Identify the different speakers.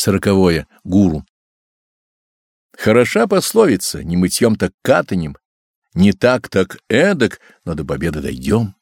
Speaker 1: Сороковое. Гуру. Хороша пословица, не мытьем так катанем, не так так эдак, но до победы дойдем.